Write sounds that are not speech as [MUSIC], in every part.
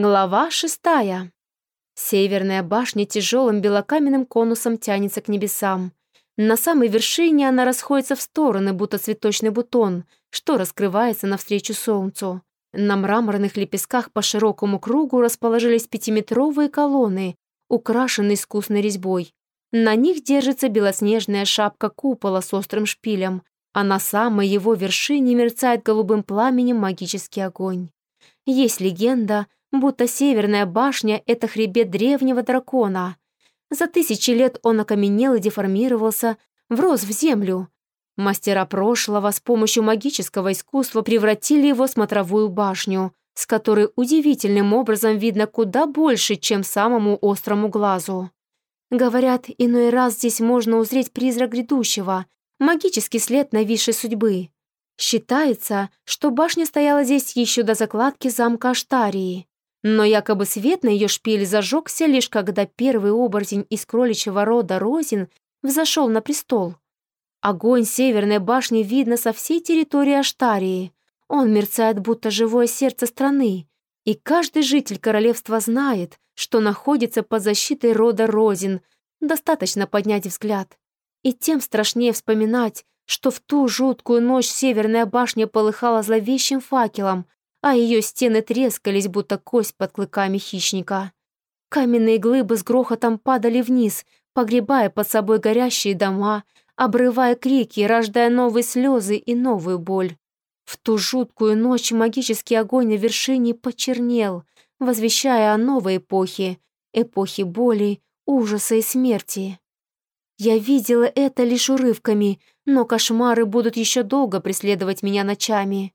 Глава шестая. Северная башня тяжелым белокаменным конусом тянется к небесам. На самой вершине она расходится в стороны, будто цветочный бутон, что раскрывается навстречу солнцу. На мраморных лепестках по широкому кругу расположились пятиметровые колонны, украшенные искусной резьбой. На них держится белоснежная шапка купола с острым шпилем, а на самой его вершине мерцает голубым пламенем магический огонь. Есть легенда — будто северная башня — это хребет древнего дракона. За тысячи лет он окаменел и деформировался, врос в землю. Мастера прошлого с помощью магического искусства превратили его в смотровую башню, с которой удивительным образом видно куда больше, чем самому острому глазу. Говорят, иной раз здесь можно узреть призрак грядущего, магический след нависшей судьбы. Считается, что башня стояла здесь еще до закладки замка Аштарии. Но якобы свет на ее шпиле зажегся лишь когда первый оборотень из кроличьего рода Розин взошел на престол. Огонь северной башни видно со всей территории Аштарии. Он мерцает, будто живое сердце страны. И каждый житель королевства знает, что находится под защитой рода Розин. Достаточно поднять взгляд. И тем страшнее вспоминать, что в ту жуткую ночь северная башня полыхала зловещим факелом, а ее стены трескались, будто кость под клыками хищника. Каменные глыбы с грохотом падали вниз, погребая под собой горящие дома, обрывая крики, рождая новые слезы и новую боль. В ту жуткую ночь магический огонь на вершине почернел, возвещая о новой эпохе, эпохе боли, ужаса и смерти. Я видела это лишь урывками, но кошмары будут еще долго преследовать меня ночами.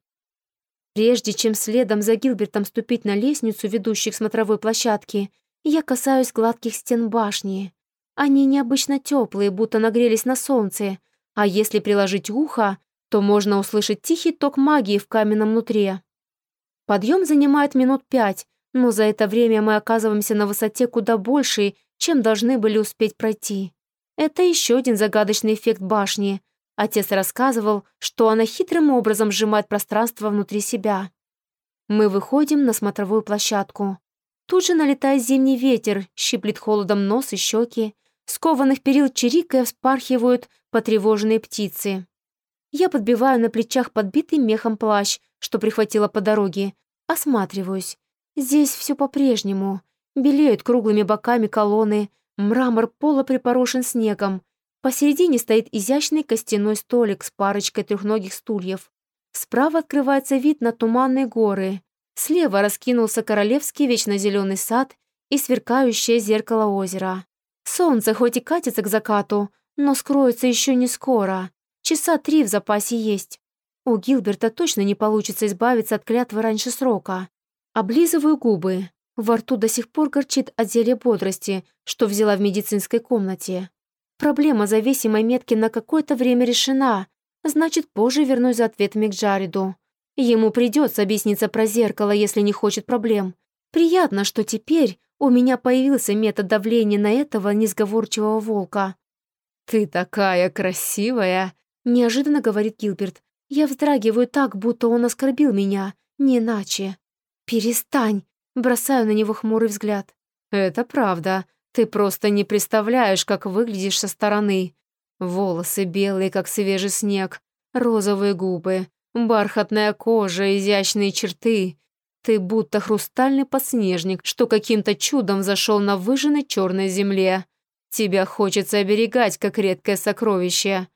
Прежде чем следом за Гилбертом ступить на лестницу, ведущую к смотровой площадке, я касаюсь гладких стен башни. Они необычно теплые, будто нагрелись на солнце, а если приложить ухо, то можно услышать тихий ток магии в каменном нутре. Подъем занимает минут пять, но за это время мы оказываемся на высоте куда большей, чем должны были успеть пройти. Это еще один загадочный эффект башни — Отец рассказывал, что она хитрым образом сжимает пространство внутри себя. Мы выходим на смотровую площадку. Тут же налетает зимний ветер, щиплет холодом нос и щеки. Скованных перил чирикая вспархивают потревоженные птицы. Я подбиваю на плечах подбитый мехом плащ, что прихватила по дороге. Осматриваюсь. Здесь все по-прежнему. Белеют круглыми боками колонны, мрамор пола припорошен снегом, Посередине стоит изящный костяной столик с парочкой трехногих стульев. Справа открывается вид на туманные горы. Слева раскинулся королевский вечно зеленый сад и сверкающее зеркало озера. Солнце хоть и катится к закату, но скроется еще не скоро. Часа три в запасе есть. У Гилберта точно не получится избавиться от клятвы раньше срока. Облизываю губы. Во рту до сих пор горчит от зелья бодрости, что взяла в медицинской комнате. Проблема зависимой метки на какое-то время решена, значит, позже вернусь за ответами к Джареду. Ему придется объясниться про зеркало, если не хочет проблем. Приятно, что теперь у меня появился метод давления на этого несговорчивого волка. «Ты такая красивая!» — неожиданно говорит Гилберт. Я вздрагиваю так, будто он оскорбил меня, не иначе. «Перестань!» — бросаю на него хмурый взгляд. «Это правда. Ты просто не представляешь, как выглядишь со стороны. Волосы белые, как свежий снег, розовые губы, бархатная кожа, изящные черты. Ты будто хрустальный подснежник, что каким-то чудом зашел на выжженной черной земле. Тебя хочется оберегать, как редкое сокровище.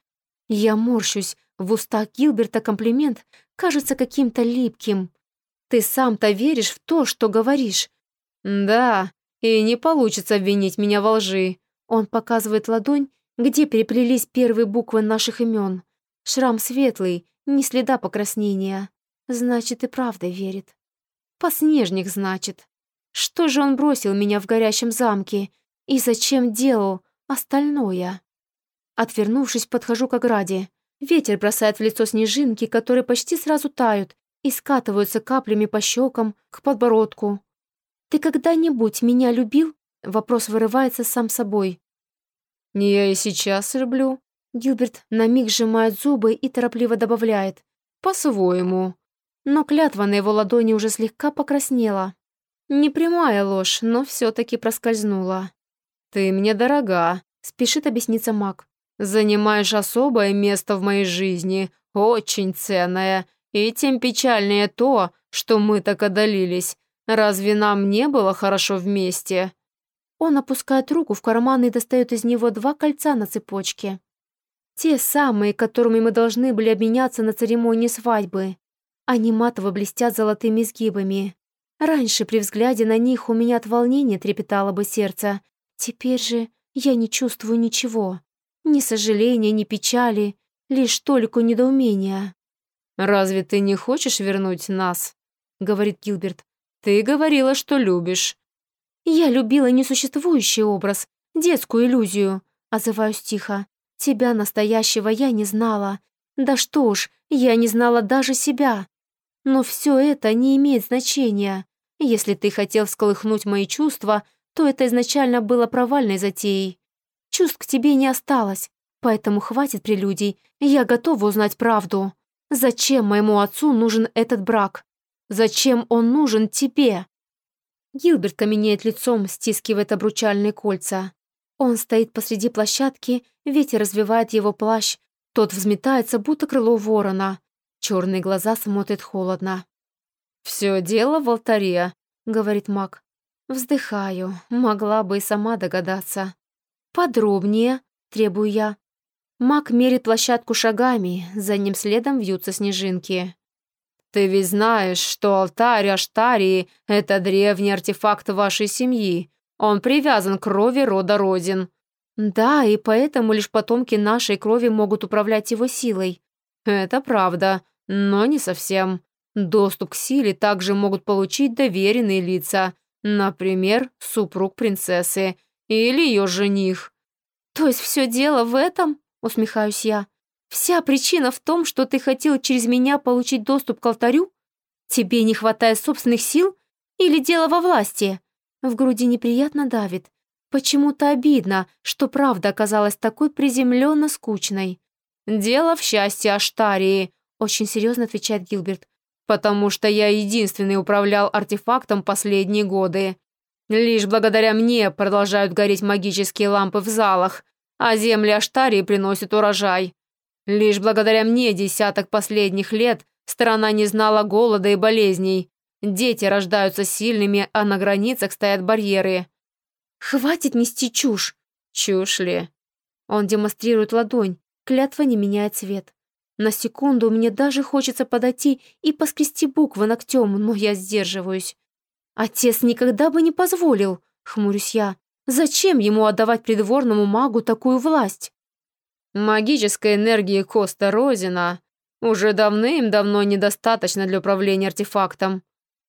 Я морщусь, в устах Гилберта комплимент кажется каким-то липким. Ты сам-то веришь в то, что говоришь. Да, и не получится обвинить меня во лжи. Он показывает ладонь, где переплелись первые буквы наших имен. Шрам светлый, ни следа покраснения. Значит, и правда верит. Поснежник, значит. Что же он бросил меня в горящем замке? И зачем делал остальное? Отвернувшись, подхожу к ограде. Ветер бросает в лицо снежинки, которые почти сразу тают и скатываются каплями по щекам, к подбородку. «Ты когда-нибудь меня любил?» Вопрос вырывается сам собой. «Не я и сейчас люблю». Гилберт на миг сжимает зубы и торопливо добавляет. «По-своему». Но клятва на его ладони уже слегка покраснела. Непрямая ложь, но все-таки проскользнула. «Ты мне дорога», — спешит объясниться маг. «Занимаешь особое место в моей жизни, очень ценное, и тем печальнее то, что мы так одолелись. Разве нам не было хорошо вместе?» Он опускает руку в карман и достает из него два кольца на цепочке. Те самые, которыми мы должны были обменяться на церемонии свадьбы. Они матово блестят золотыми изгибами. Раньше при взгляде на них у меня от волнения трепетало бы сердце. Теперь же я не чувствую ничего. Ни сожаления, ни печали, лишь только недоумения. «Разве ты не хочешь вернуть нас?» — говорит Гилберт. «Ты говорила, что любишь». «Я любила несуществующий образ, детскую иллюзию», — отзываюсь тихо. «Тебя настоящего я не знала. Да что ж, я не знала даже себя. Но все это не имеет значения. Если ты хотел всколыхнуть мои чувства, то это изначально было провальной затеей. Чувств к тебе не осталось, поэтому хватит прелюдий, я готова узнать правду. Зачем моему отцу нужен этот брак? Зачем он нужен тебе?» Гилберт каменеет лицом, стискивает обручальные кольца. Он стоит посреди площадки, ветер развивает его плащ, тот взметается, будто крыло ворона. Черные глаза смотрят холодно. «Все дело в алтаре», — говорит маг. Вздыхаю, могла бы и сама догадаться. «Подробнее», — требую я. Маг мерит площадку шагами, за ним следом вьются снежинки. «Ты ведь знаешь, что алтарь Аштарии — это древний артефакт вашей семьи. Он привязан к крови рода Родин». «Да, и поэтому лишь потомки нашей крови могут управлять его силой». «Это правда, но не совсем. Доступ к силе также могут получить доверенные лица, например, супруг принцессы или ее жених». «То есть все дело в этом?» — усмехаюсь я. «Вся причина в том, что ты хотел через меня получить доступ к алтарю? Тебе не хватает собственных сил? Или дело во власти?» В груди неприятно давит. Почему-то обидно, что правда оказалась такой приземленно скучной. «Дело в счастье Аштарии», — очень серьезно отвечает Гилберт потому что я единственный управлял артефактом последние годы. Лишь благодаря мне продолжают гореть магические лампы в залах, а земли Аштарии приносят урожай. Лишь благодаря мне десяток последних лет страна не знала голода и болезней. Дети рождаются сильными, а на границах стоят барьеры. «Хватит нести чушь!» «Чушь ли?» Он демонстрирует ладонь, клятва не меняет цвет. На секунду мне даже хочется подойти и поскрести буквы ногтем, но я сдерживаюсь. Отец никогда бы не позволил, хмурюсь я. Зачем ему отдавать придворному магу такую власть? Магической энергии Коста Розина уже давным-давно недостаточно для управления артефактом.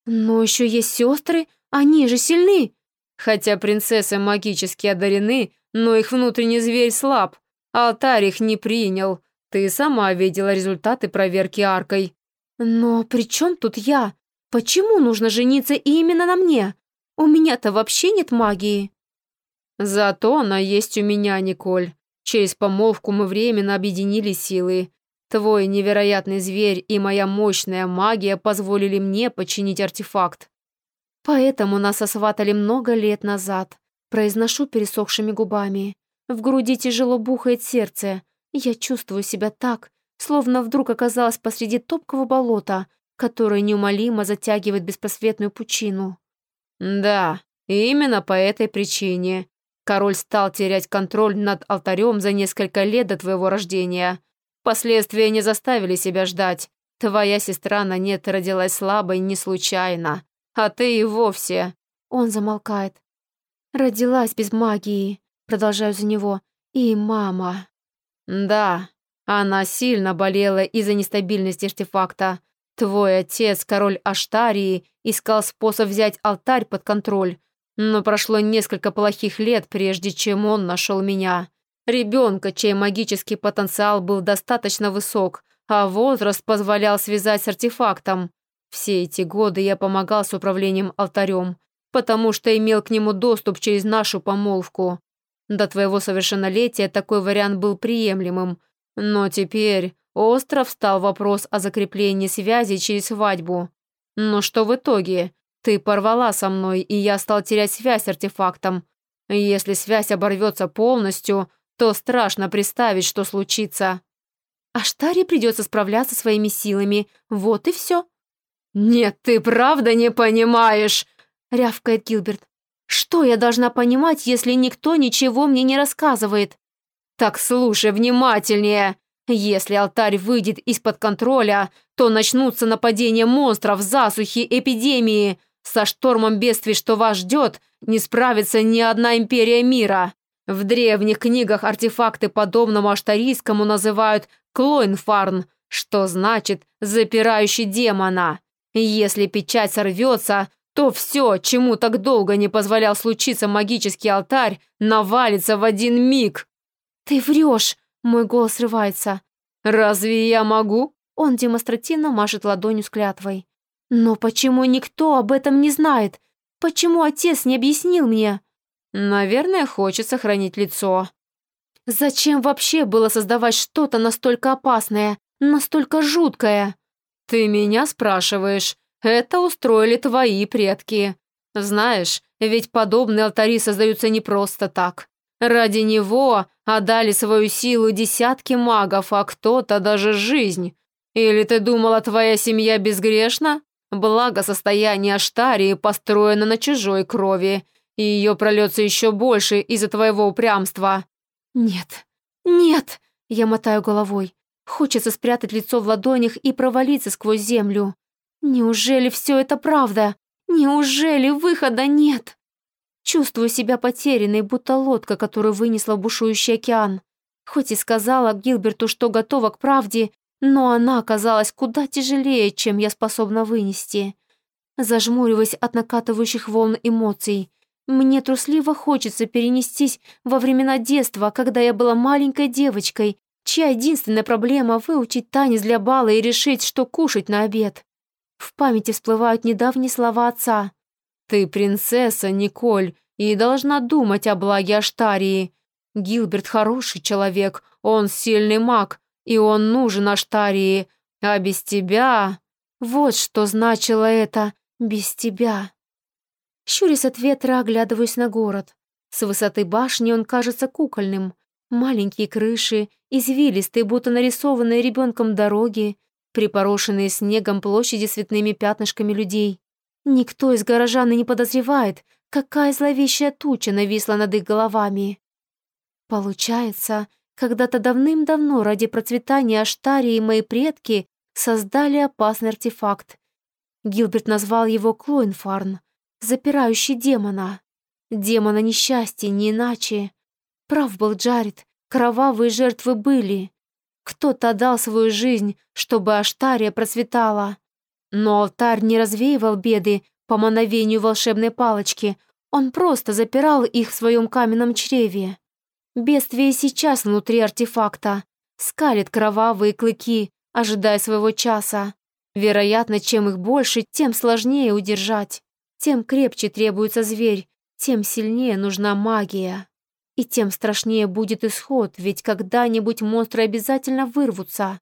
Но еще есть сестры, они же сильны. Хотя принцессы магически одарены, но их внутренний зверь слаб. Алтарь их не принял, ты сама видела результаты проверки аркой. Но при чем тут я? Почему нужно жениться именно на мне? У меня-то вообще нет магии. Зато она есть у меня, Николь. Через помолвку мы временно объединили силы. Твой невероятный зверь и моя мощная магия позволили мне починить артефакт. Поэтому нас осватали много лет назад. Произношу пересохшими губами. В груди тяжело бухает сердце. Я чувствую себя так, словно вдруг оказалась посреди топкого болота, которое неумолимо затягивает беспросветную пучину. Да, именно по этой причине. Король стал терять контроль над алтарем за несколько лет до твоего рождения. Последствия не заставили себя ждать. Твоя сестра на нет родилась слабой не случайно, а ты и вовсе. Он замолкает. Родилась без магии, продолжаю за него. И мама. «Да, она сильно болела из-за нестабильности артефакта. Твой отец, король Аштарии, искал способ взять алтарь под контроль, но прошло несколько плохих лет, прежде чем он нашел меня. Ребенка, чей магический потенциал был достаточно высок, а возраст позволял связать с артефактом. Все эти годы я помогал с управлением алтарем, потому что имел к нему доступ через нашу помолвку. До твоего совершеннолетия такой вариант был приемлемым, но теперь остров стал вопрос о закреплении связи через свадьбу. Но что в итоге? Ты порвала со мной, и я стал терять связь с артефактом. Если связь оборвется полностью, то страшно представить, что случится. А Штаре придется справляться своими силами. Вот и все. «Нет, ты правда не понимаешь!» — рявкает Гилберт. «Что я должна понимать, если никто ничего мне не рассказывает?» «Так слушай внимательнее. Если алтарь выйдет из-под контроля, то начнутся нападения монстров, засухи, эпидемии. Со штормом бедствий, что вас ждет, не справится ни одна империя мира. В древних книгах артефакты подобному аштарийскому называют «клойнфарн», что значит «запирающий демона». Если печать сорвется, то все, чему так долго не позволял случиться магический алтарь, навалится в один миг. «Ты врешь!» – мой голос срывается. «Разве я могу?» Он демонстративно машет ладонью с клятвой. «Но почему никто об этом не знает? Почему отец не объяснил мне?» «Наверное, хочет сохранить лицо». «Зачем вообще было создавать что-то настолько опасное, настолько жуткое?» «Ты меня спрашиваешь. Это устроили твои предки. Знаешь, ведь подобные алтари создаются не просто так. Ради него отдали свою силу десятки магов, а кто-то даже жизнь. Или ты думала, твоя семья безгрешна? Благосостояние Аштарии построено на чужой крови, и ее прольется еще больше из-за твоего упрямства». «Нет, нет!» – я мотаю головой. Хочется спрятать лицо в ладонях и провалиться сквозь землю. Неужели все это правда? Неужели выхода нет? Чувствую себя потерянной, будто лодка, которую вынесла бушующий океан. Хоть и сказала Гилберту, что готова к правде, но она оказалась куда тяжелее, чем я способна вынести. Зажмуриваясь от накатывающих волн эмоций, мне трусливо хочется перенестись во времена детства, когда я была маленькой девочкой, чья единственная проблема — выучить танец для бала и решить, что кушать на обед. В памяти всплывают недавние слова отца. «Ты принцесса, Николь, и должна думать о благе Аштарии. Гилберт хороший человек, он сильный маг, и он нужен Аштарии, а без тебя...» Вот что значило это «без тебя». Щурясь от ветра, оглядываюсь на город. С высоты башни он кажется кукольным. Маленькие крыши, извилистые, будто нарисованные ребенком дороги, припорошенные снегом площади с цветными пятнышками людей. Никто из горожан и не подозревает, какая зловещая туча нависла над их головами. Получается, когда-то давным-давно ради процветания Аштарии мои предки создали опасный артефакт. Гилберт назвал его Клоинфарн, запирающий демона. Демона несчастья, не иначе. Прав был Джаред, кровавые жертвы были. Кто-то дал свою жизнь, чтобы Аштария процветала. Но алтарь не развеивал беды по мановению волшебной палочки, он просто запирал их в своем каменном чреве. Бедствие сейчас внутри артефакта, скалит кровавые клыки, ожидая своего часа. Вероятно, чем их больше, тем сложнее удержать. Тем крепче требуется зверь, тем сильнее нужна магия. И тем страшнее будет исход, ведь когда-нибудь монстры обязательно вырвутся.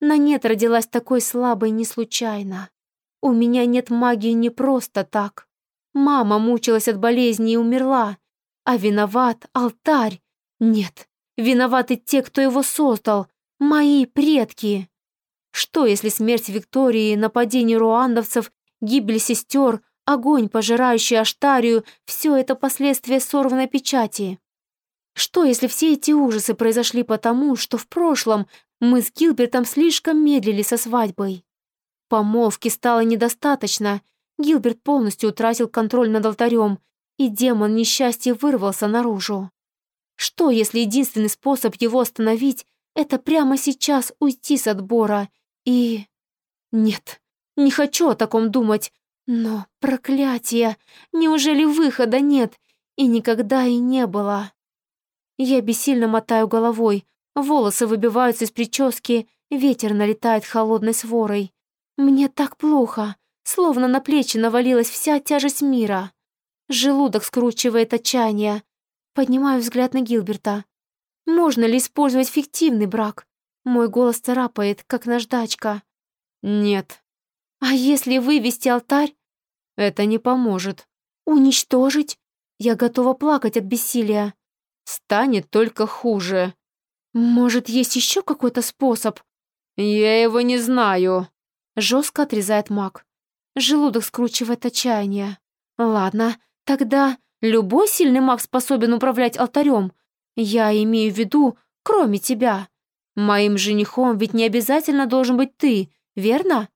На нет родилась такой слабой не случайно. У меня нет магии не просто так. Мама мучилась от болезни и умерла. А виноват алтарь. Нет, виноваты те, кто его создал. Мои предки. Что, если смерть Виктории, нападение руандовцев, гибель сестер, огонь, пожирающий Аштарию, все это последствия сорванной печати? Что, если все эти ужасы произошли потому, что в прошлом мы с Гилбертом слишком медлили со свадьбой. Помолвки стало недостаточно. Гилберт полностью утратил контроль над алтарем, и демон несчастья вырвался наружу. Что, если единственный способ его остановить — это прямо сейчас уйти с отбора и... Нет, не хочу о таком думать, но проклятие! Неужели выхода нет и никогда и не было? Я бессильно мотаю головой, Волосы выбиваются из прически, ветер налетает холодной сворой. Мне так плохо, словно на плечи навалилась вся тяжесть мира. Желудок скручивает отчаяние. Поднимаю взгляд на Гилберта. Можно ли использовать фиктивный брак? Мой голос царапает, как наждачка. Нет. А если вывести алтарь? Это не поможет. Уничтожить? Я готова плакать от бессилия. Станет только хуже. Может, есть еще какой-то способ? Я его не знаю. Жестко отрезает маг. Желудок скручивает отчаяние. Ладно, тогда любой сильный маг способен управлять алтарем. Я имею в виду, кроме тебя. Моим женихом ведь не обязательно должен быть ты, верно?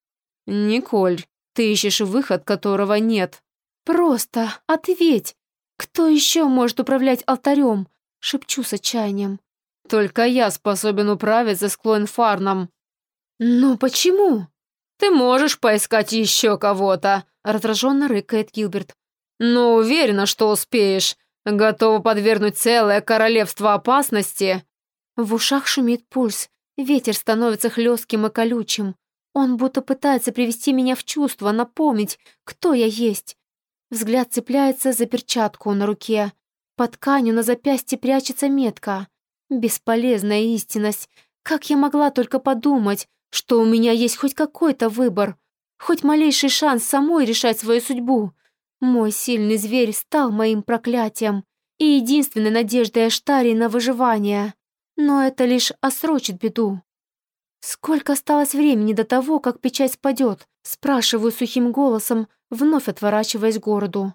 Николь, ты ищешь выход, которого нет. Просто ответь. Кто еще может управлять алтарем? Шепчу с отчаянием. Только я способен управиться с Клоенфарном. Но почему? Ты можешь поискать еще кого-то, раздраженно рыкает Гилберт. Но уверена, что успеешь. Готова подвергнуть целое королевство опасности. В ушах шумит пульс. Ветер становится хлестким и колючим. Он будто пытается привести меня в чувство, напомнить, кто я есть. Взгляд цепляется за перчатку на руке. Под тканью на запястье прячется метка. Бесполезная истинность. Как я могла только подумать, что у меня есть хоть какой-то выбор, хоть малейший шанс самой решать свою судьбу. Мой сильный зверь стал моим проклятием и единственной надеждой Аштарии на выживание. Но это лишь осрочит беду. Сколько осталось времени до того, как печать спадет? Спрашиваю сухим голосом, вновь отворачиваясь к городу.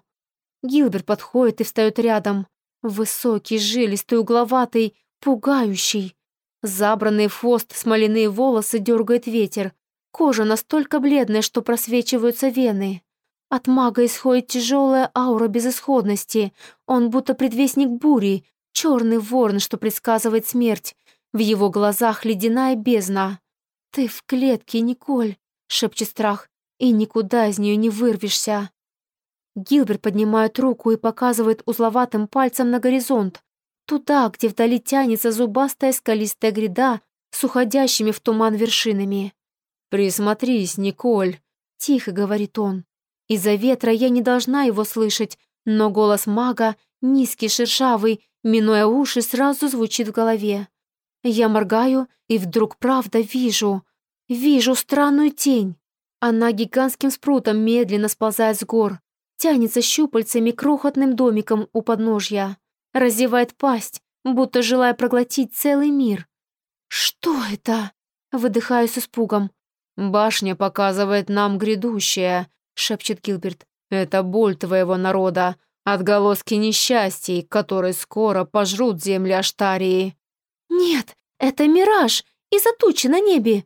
Гилберт подходит и встает рядом. Высокий, жилистый, угловатый, пугающий. Забранные в хвост смоляные волосы дергает ветер. Кожа настолько бледная, что просвечиваются вены. От мага исходит тяжелая аура безысходности. Он будто предвестник бури, черный ворон, что предсказывает смерть. В его глазах ледяная бездна. «Ты в клетке, Николь», — шепчет страх, «и никуда из нее не вырвешься». Гилберт поднимает руку и показывает узловатым пальцем на горизонт. Туда, где вдали тянется зубастая скалистая гряда с уходящими в туман вершинами. «Присмотрись, Николь», — тихо говорит он. Из-за ветра я не должна его слышать, но голос мага, низкий, шершавый, минуя уши, сразу звучит в голове. Я моргаю и вдруг правда вижу. Вижу странную тень. Она гигантским спрутом медленно сползает с гор, тянется щупальцами крохотным домиком у подножья разевает пасть, будто желая проглотить целый мир. «Что это?» — выдыхаю с испугом. «Башня показывает нам грядущее», — шепчет Гилберт. «Это боль твоего народа, отголоски несчастий, которые скоро пожрут земли Аштарии». «Нет, это мираж из-за тучи на небе».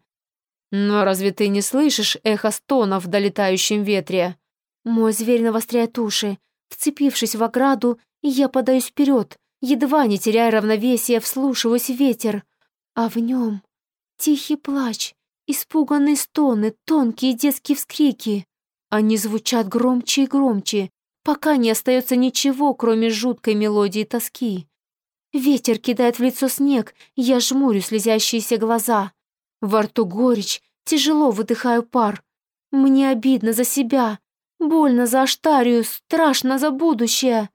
«Но разве ты не слышишь эхо стонов в долетающем ветре?» Мой зверь навостряет уши. Вцепившись в ограду, я подаюсь вперед, едва не теряя равновесия, вслушиваюсь в ветер. А в нем тихий плач, испуганные стоны, тонкие детские вскрики. Они звучат громче и громче, пока не остается ничего, кроме жуткой мелодии тоски. Ветер кидает в лицо снег, я жмурю слезящиеся глаза. Во рту горечь, тяжело выдыхаю пар. Мне обидно за себя, больно за Аштарию, страшно за будущее.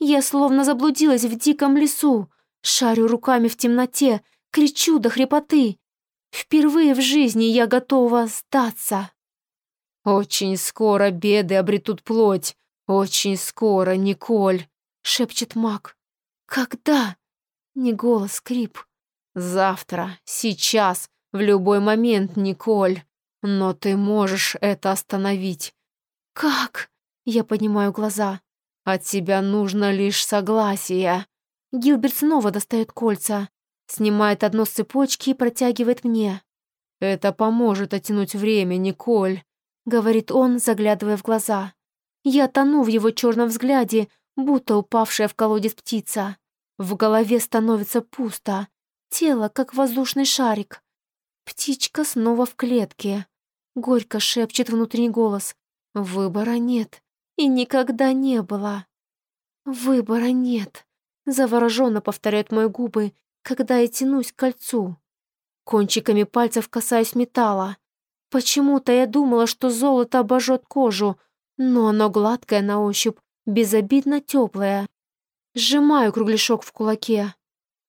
Я словно заблудилась в диком лесу, шарю руками в темноте, кричу до хрипоты. Впервые в жизни я готова сдаться. «Очень скоро беды обретут плоть. Очень скоро, Николь», — шепчет маг. «Когда?» — не голос, скрип. «Завтра, сейчас, в любой момент, Николь. Но ты можешь это остановить». «Как?» — я поднимаю глаза. От тебя нужно лишь согласие». Гилберт снова достает кольца, снимает одно с цепочки и протягивает мне. «Это поможет оттянуть время, Николь», — говорит он, заглядывая в глаза. Я тону в его черном взгляде, будто упавшая в колодец птица. В голове становится пусто, тело как воздушный шарик. Птичка снова в клетке. Горько шепчет внутренний голос. Выбора нет. И никогда не было. Выбора нет. Завороженно повторяют мои губы, когда я тянусь к кольцу. Кончиками пальцев касаюсь металла. Почему-то я думала, что золото обожжет кожу, но оно гладкое на ощупь, безобидно теплое. Сжимаю кругляшок в кулаке.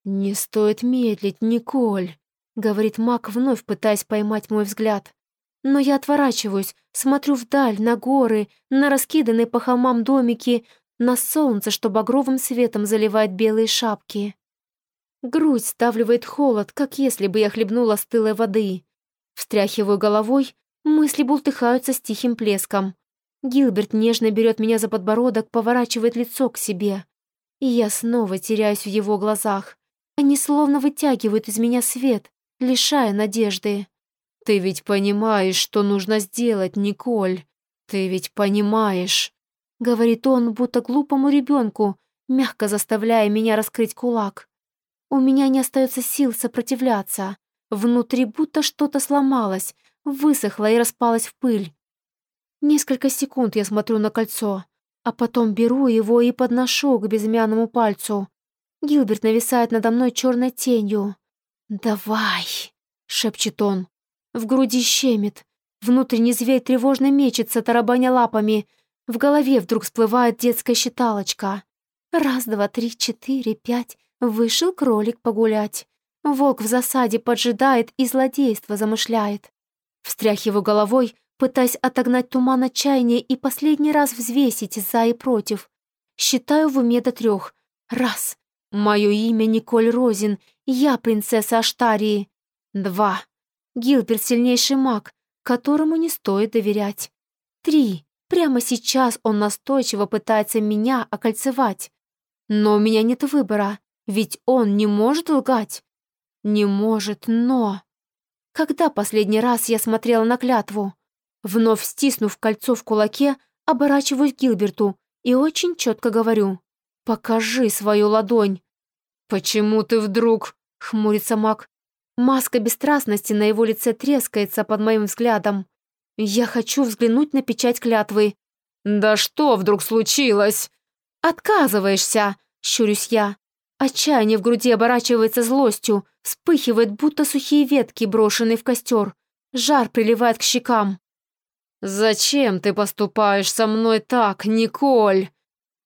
«Не стоит медлить, Николь», — говорит маг, вновь пытаясь поймать мой взгляд. Но я отворачиваюсь, смотрю вдаль, на горы, на раскиданные по холмам домики, на солнце, что багровым светом заливает белые шапки. Грудь ставливает холод, как если бы я хлебнула стылой воды. Встряхиваю головой, мысли бултыхаются с тихим плеском. Гилберт нежно берет меня за подбородок, поворачивает лицо к себе. И я снова теряюсь в его глазах. Они словно вытягивают из меня свет, лишая надежды. «Ты ведь понимаешь, что нужно сделать, Николь. Ты ведь понимаешь», — говорит он, будто глупому ребенку, мягко заставляя меня раскрыть кулак. У меня не остается сил сопротивляться. Внутри будто что-то сломалось, высохло и распалось в пыль. Несколько секунд я смотрю на кольцо, а потом беру его и подношу к безымянному пальцу. Гилберт нависает надо мной черной тенью. «Давай!» — шепчет он. В груди щемит. Внутренний зверь тревожно мечется, тарабаня лапами. В голове вдруг всплывает детская считалочка. Раз, два, три, четыре, пять. Вышел кролик погулять. Волк в засаде поджидает и злодейство замышляет. Встряхиваю головой, пытаясь отогнать туман отчаяния и последний раз взвесить за и против. Считаю в уме до трех. Раз. Мое имя Николь Розин, я принцесса Аштарии. Два. Гилберт сильнейший маг, которому не стоит доверять. Три. Прямо сейчас он настойчиво пытается меня окольцевать. Но у меня нет выбора, ведь он не может лгать. Не может, но... Когда последний раз я смотрела на клятву? Вновь стиснув кольцо в кулаке, оборачиваюсь к Гилберту и очень четко говорю «Покажи свою ладонь». «Почему ты вдруг?» — хмурится маг. Маска бесстрастности на его лице трескается под моим взглядом. Я хочу взглянуть на печать клятвы. «Да что вдруг случилось?» «Отказываешься!» — щурюсь я. Отчаяние в груди оборачивается злостью, вспыхивает, будто сухие ветки, брошенные в костер. Жар приливает к щекам. «Зачем ты поступаешь со мной так, Николь?»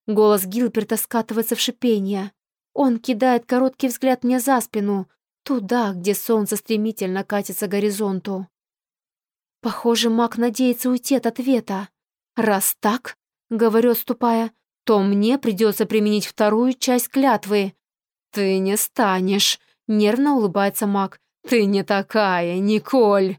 Голос Гилберта скатывается в шипение. Он кидает короткий взгляд мне за спину, туда, где солнце стремительно катится к горизонту. Похоже, маг надеется уйти от ответа. «Раз так, — говорю, отступая, — то мне придется применить вторую часть клятвы». «Ты не станешь», — нервно улыбается маг. «Ты не такая, Николь».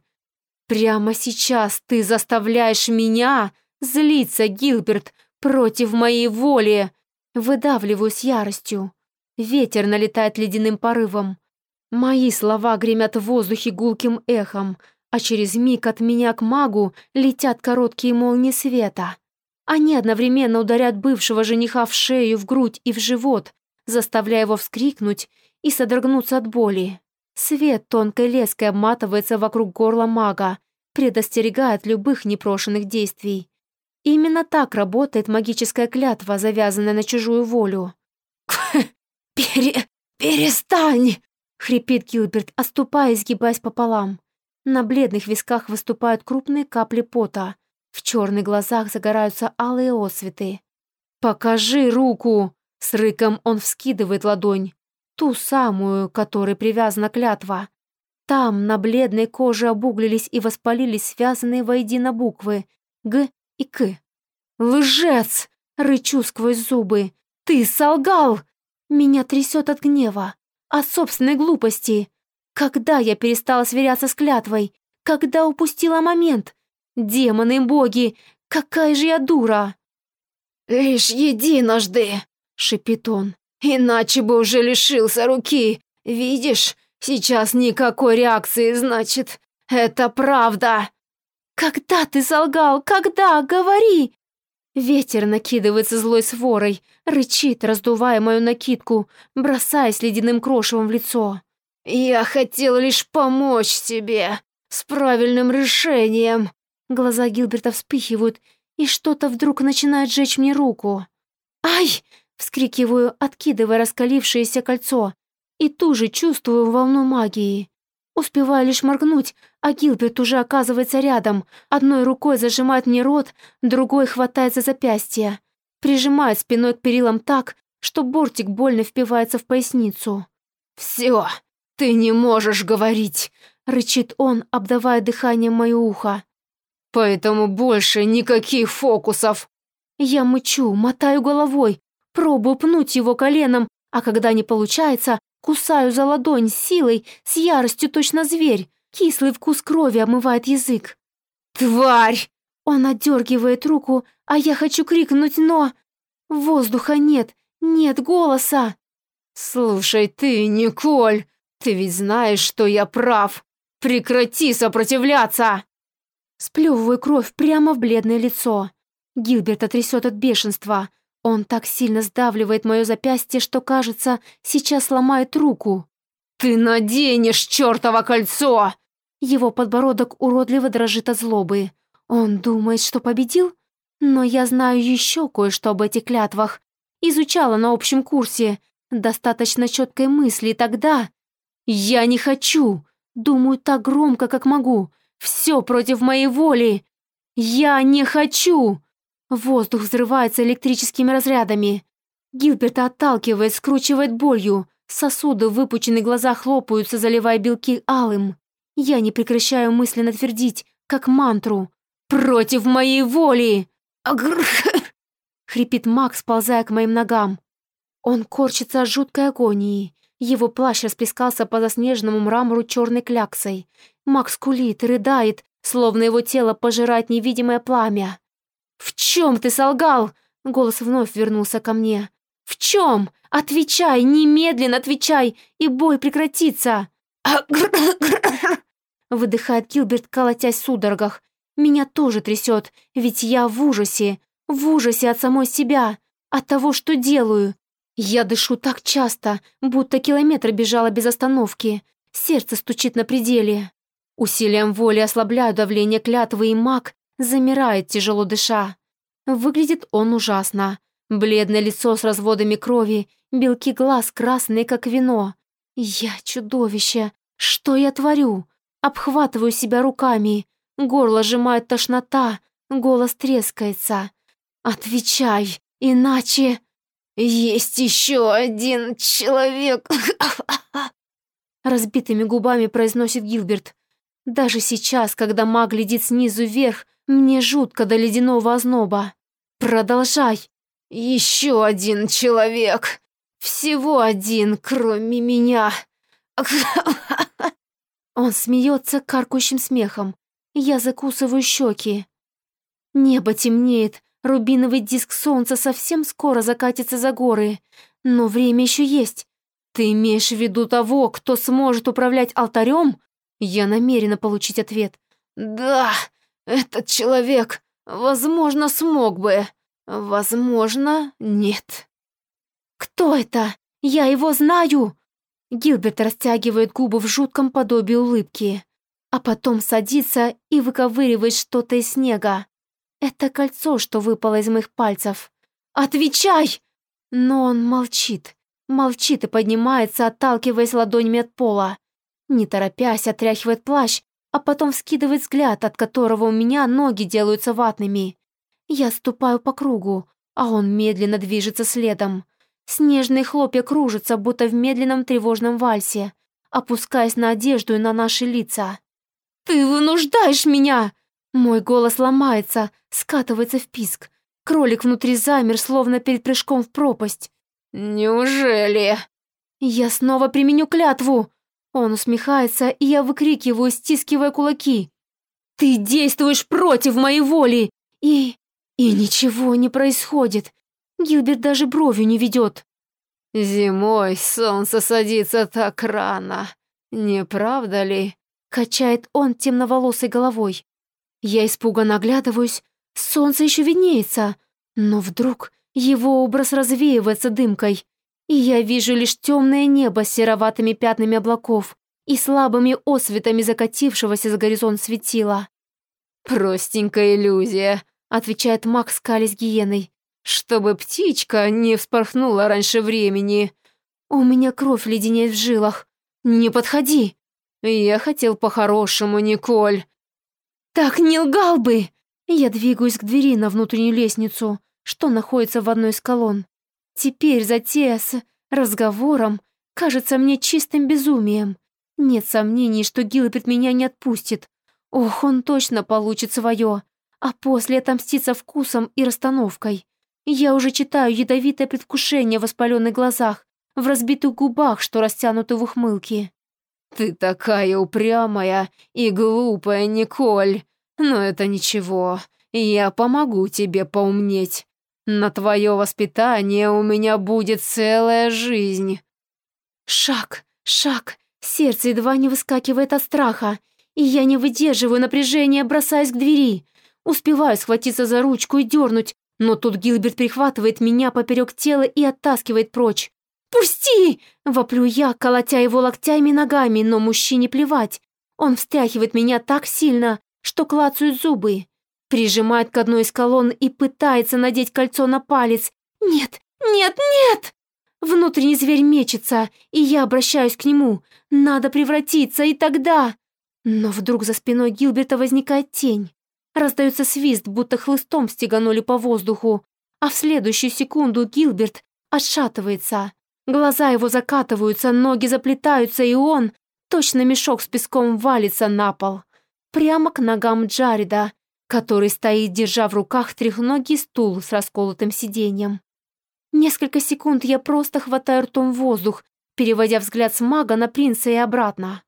«Прямо сейчас ты заставляешь меня злиться, Гилберт, против моей воли!» Выдавливаю с яростью. Ветер налетает ледяным порывом. Мои слова гремят в воздухе гулким эхом, а через миг от меня к магу летят короткие молнии света. Они одновременно ударят бывшего жениха в шею, в грудь и в живот, заставляя его вскрикнуть и содрогнуться от боли. Свет тонкой леской обматывается вокруг горла мага, предостерегает любых непрошенных действий. Именно так работает магическая клятва, завязанная на чужую волю. [LAUGHS] «Пере... перестань!» — хрипит Гилберт, оступая и сгибаясь пополам. На бледных висках выступают крупные капли пота. В черных глазах загораются алые осветы. «Покажи руку!» С рыком он вскидывает ладонь. Ту самую, которой привязана клятва. Там на бледной коже обуглились и воспалились связанные воедино буквы «Г» и «К». «Лжец!» — рычу сквозь зубы. «Ты солгал!» Меня трясет от гнева, от собственной глупости. Когда я перестала сверяться с клятвой? Когда упустила момент? Демоны боги, какая же я дура! «Лишь единожды!» — шипит он. Иначе бы уже лишился руки. Видишь, сейчас никакой реакции, значит, это правда. Когда ты солгал? Когда? Говори! Ветер накидывается злой сворой, рычит, раздувая мою накидку, бросаясь ледяным крошевом в лицо. «Я хотел лишь помочь тебе с правильным решением». Глаза Гилберта вспыхивают, и что-то вдруг начинает жечь мне руку. «Ай!» Вскрикиваю, откидывая раскалившееся кольцо, и ту же чувствую волну магии. Успеваю лишь моргнуть, а Гилберт уже оказывается рядом. Одной рукой зажимает мне рот, другой хватает за запястье. Прижимает спиной к перилам так, что бортик больно впивается в поясницу. «Все, ты не можешь говорить!» — рычит он, обдавая дыханием мое ухо. Поэтому больше никаких фокусов. Я мычу, мотаю головой, пробую пнуть его коленом, а когда не получается, кусаю за ладонь с силой, с яростью точно зверь. Кислый вкус крови омывает язык. «Тварь!» Он отдергивает руку, а я хочу крикнуть, но... Воздуха нет, нет голоса. «Слушай ты, Николь, ты ведь знаешь, что я прав. Прекрати сопротивляться!» Сплевываю кровь прямо в бледное лицо. Гилберта трясет от бешенства. Он так сильно сдавливает мое запястье, что, кажется, сейчас сломает руку. «Ты наденешь чертово кольцо!» Его подбородок уродливо дрожит от злобы. Он думает, что победил? Но я знаю еще кое-что об этих клятвах. Изучала на общем курсе. Достаточно четкой мысли тогда. Я не хочу. Думаю так громко, как могу. Все против моей воли. Я не хочу. Воздух взрывается электрическими разрядами. Гилберта отталкивает, скручивает болью. Сосуды в выпученных глазах хлопаются, заливая белки алым. Я не прекращаю мысленно твердить, как мантру. «Против моей воли!» [LAUGHS] Хрипит Макс, ползая к моим ногам. Он корчится от жуткой агонии. Его плащ расплескался по заснеженному мрамору черной кляксой. Макс кулит, рыдает, словно его тело пожирает невидимое пламя. «В чем ты солгал?» Голос вновь вернулся ко мне. «В чем? Отвечай, немедленно отвечай, и бой прекратится!» Выдыхает Гилберт, колотясь в судорогах. Меня тоже трясет, ведь я в ужасе, в ужасе от самой себя, от того, что делаю. Я дышу так часто, будто километр бежала без остановки. Сердце стучит на пределе. Усилием воли ослабляю давление клятвы, и маг замирает, тяжело дыша. Выглядит он ужасно. Бледное лицо с разводами крови, белки глаз красные, как вино. Я чудовище. Что я творю? Обхватываю себя руками. Горло сжимает тошнота, голос трескается. «Отвечай, иначе...» «Есть еще один человек!» [LAUGHS] Разбитыми губами произносит Гилберт. Даже сейчас, когда маг глядит снизу вверх, мне жутко до ледяного озноба. Продолжай. Еще один человек. Всего один, кроме меня. [LAUGHS] Он смеется каркающим смехом. Я закусываю щеки. Небо темнеет, рубиновый диск солнца совсем скоро закатится за горы. Но время еще есть. Ты имеешь в виду того, кто сможет управлять алтарем? Я намерена получить ответ. Да, этот человек, возможно, смог бы. Возможно, нет. Кто это? Я его знаю. Гилберт растягивает губы в жутком подобии улыбки, а потом садится и выковыривает что-то из снега. Это кольцо, что выпало из моих пальцев. «Отвечай!» Но он молчит, молчит и поднимается, отталкиваясь ладонями от пола. Не торопясь, отряхивает плащ, а потом вскидывает взгляд, от которого у меня ноги делаются ватными. Я ступаю по кругу, а он медленно движется следом. Снежные хлопья кружатся, будто в медленном тревожном вальсе, опускаясь на одежду и на наши лица. «Ты вынуждаешь меня!» Мой голос ломается, скатывается в писк. Кролик внутри замер, словно перед прыжком в пропасть. «Неужели?» «Я снова применю клятву!» Он усмехается, и я выкрикиваю, стискивая кулаки. «Ты действуешь против моей воли!» И... и ничего не происходит. Гилберт даже бровью не ведет. «Зимой солнце садится так рано, не правда ли?» Качает он темноволосой головой. Я испуганно оглядываюсь, солнце еще виднеется, но вдруг его образ развеивается дымкой, и я вижу лишь темное небо с сероватыми пятнами облаков и слабыми осветами закатившегося за горизонт светила. «Простенькая иллюзия», — отвечает Макс Калис гиеной чтобы птичка не вспорхнула раньше времени. У меня кровь леденеет в жилах. Не подходи. Я хотел по-хорошему, Николь. Так не лгал бы. Я двигаюсь к двери на внутреннюю лестницу, что находится в одной из колонн. Теперь затея с разговором кажется мне чистым безумием. Нет сомнений, что Гилберт меня не отпустит. Ох, он точно получит свое, а после отомстит со вкусом и расстановкой. Я уже читаю ядовитое предвкушение в воспаленных глазах, в разбитых губах, что растянуты в ухмылке. «Ты такая упрямая и глупая, Николь. Но это ничего, я помогу тебе поумнеть. На твое воспитание у меня будет целая жизнь». Шаг, шаг, сердце едва не выскакивает от страха, и я не выдерживаю напряжения, бросаясь к двери. Успеваю схватиться за ручку и дернуть, но тут Гилберт прихватывает меня поперек тела и оттаскивает прочь. «Пусти!» — воплю я, колотя его локтями и ногами, но мужчине плевать. Он встряхивает меня так сильно, что клацают зубы. Прижимает к одной из колонн и пытается надеть кольцо на палец. «Нет, нет, нет!» Внутренний зверь мечется, и я обращаюсь к нему. Надо превратиться, и тогда... Но вдруг за спиной Гилберта возникает тень. Раздается свист, будто хлыстом стеганули по воздуху, а в следующую секунду Гилберт отшатывается. Глаза его закатываются, ноги заплетаются, и он, точно мешок с песком, валится на пол. Прямо к ногам Джареда, который стоит, держа в руках трехногий стул с расколотым сиденьем. Несколько секунд я просто хватаю ртом воздух, переводя взгляд с мага на принца и обратно.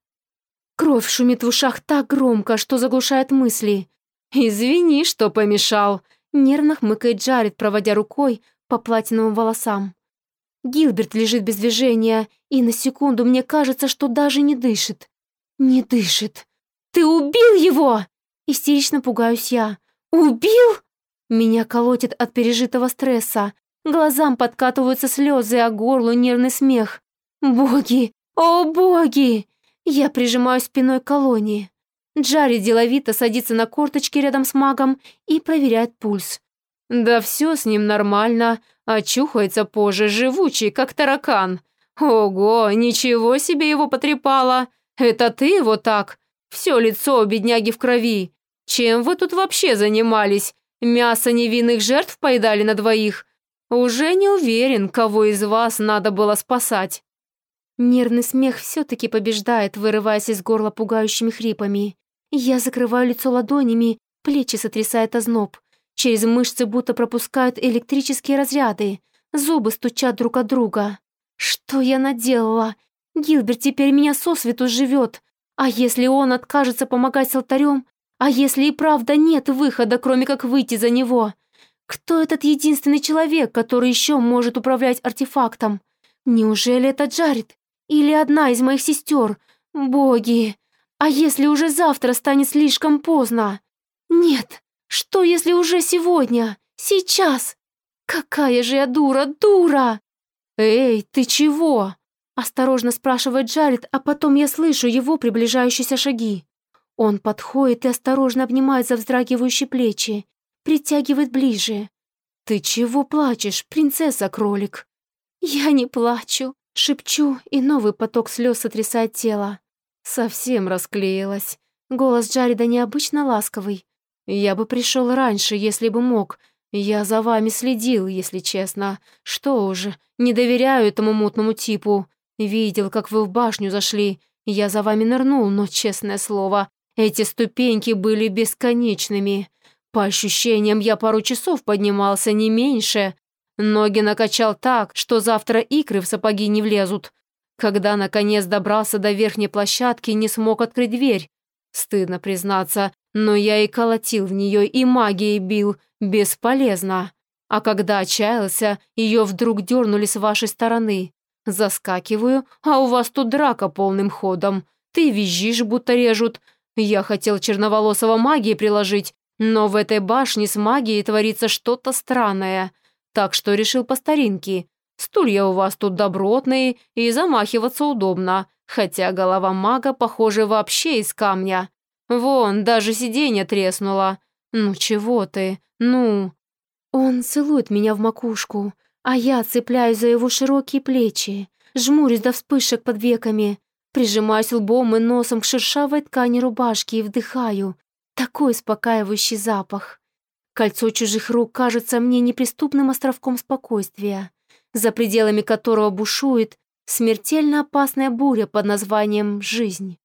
Кровь шумит в ушах так громко, что заглушает мысли. «Извини, что помешал», — нервно хмыкает Джаред, проводя рукой по платиновым волосам. Гилберт лежит без движения, и на секунду мне кажется, что даже не дышит. Не дышит. «Ты убил его!» Истерично пугаюсь я. «Убил?» Меня колотит от пережитого стресса. Глазам подкатываются слезы, а горлу нервный смех. «Боги! О, боги!» Я прижимаю спиной к колонии. Джарри деловито садится на корточки рядом с магом и проверяет пульс. «Да все с ним нормально, очухается позже, живучий, как таракан. Ого, ничего себе его потрепало! Это ты его так? Все лицо у бедняги в крови. Чем вы тут вообще занимались? Мясо невинных жертв поедали на двоих? Уже не уверен, кого из вас надо было спасать». Нервный смех все-таки побеждает, вырываясь из горла пугающими хрипами. Я закрываю лицо ладонями, плечи сотрясает озноб. Через мышцы будто пропускают электрические разряды. Зубы стучат друг от друга. Что я наделала? Гилберт теперь меня сосвету живет. А если он откажется помогать с алтарем? А если и правда нет выхода, кроме как выйти за него? Кто этот единственный человек, который еще может управлять артефактом? Неужели это Джаред? Или одна из моих сестер? Боги! А если уже завтра станет слишком поздно? Нет, что если уже сегодня? Сейчас? Какая же я дура, дура! Эй, ты чего? Осторожно спрашивает Джаред, а потом я слышу его приближающиеся шаги. Он подходит и осторожно обнимает за вздрагивающие плечи, притягивает ближе. «Ты чего плачешь, принцесса-кролик?» «Я не плачу», — шепчу, и новый поток слез сотрясает тело. Совсем расклеилась. Голос Джареда необычно ласковый. «Я бы пришел раньше, если бы мог. Я за вами следил, если честно. Что уже, не доверяю этому мутному типу. Видел, как вы в башню зашли. Я за вами нырнул, но, честное слово, эти ступеньки были бесконечными. По ощущениям, я пару часов поднимался, не меньше. Ноги накачал так, что завтра икры в сапоги не влезут. Когда, наконец, добрался до верхней площадки, не смог открыть дверь. Стыдно признаться, но я и колотил в нее, и магией бил. Бесполезно. А когда отчаялся, ее вдруг дернули с вашей стороны. Заскакиваю, а у вас тут драка полным ходом. Ты визжишь, будто режут. Я хотел черноволосого магии приложить, но в этой башне с магией творится что-то странное. Так что решил по старинке. Стулья у вас тут добротные, и замахиваться удобно, хотя голова мага, похоже, вообще из камня. Вон, даже сиденье треснуло. Ну чего ты? Ну...» Он целует меня в макушку, а я цепляюсь за его широкие плечи, жмурюсь до вспышек под веками, прижимаюсь лбом и носом к шершавой ткани рубашки и вдыхаю такой успокаивающий запах. Кольцо чужих рук кажется мне неприступным островком спокойствия, за пределами которого бушует смертельно опасная буря под названием «жизнь».